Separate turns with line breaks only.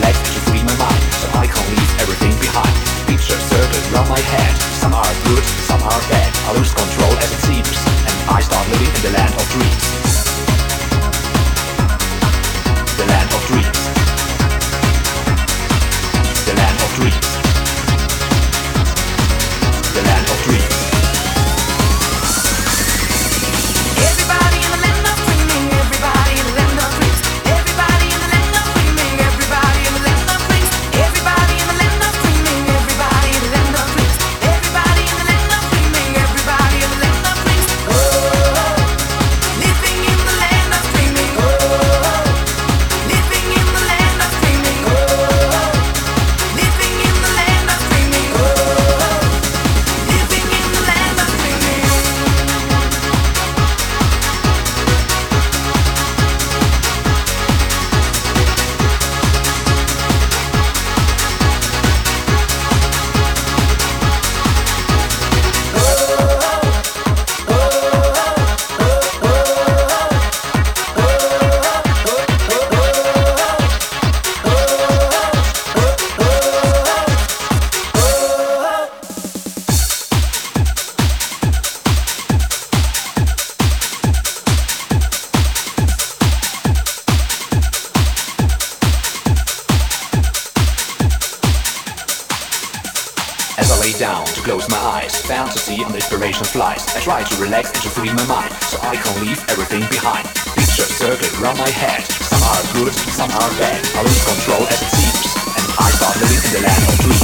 legs to free my mind So I can leave everything behind. Pictures circle around my head. Some are good, some are bad. I lose control as it seems And I start living in the land. down to close my eyes. Fantasy and inspiration flies. I try to relax and to free my mind so I can leave everything behind. Pictures circle around my head. Some are good, some are bad. I lose control as it seems, and I start living in the land of dreams.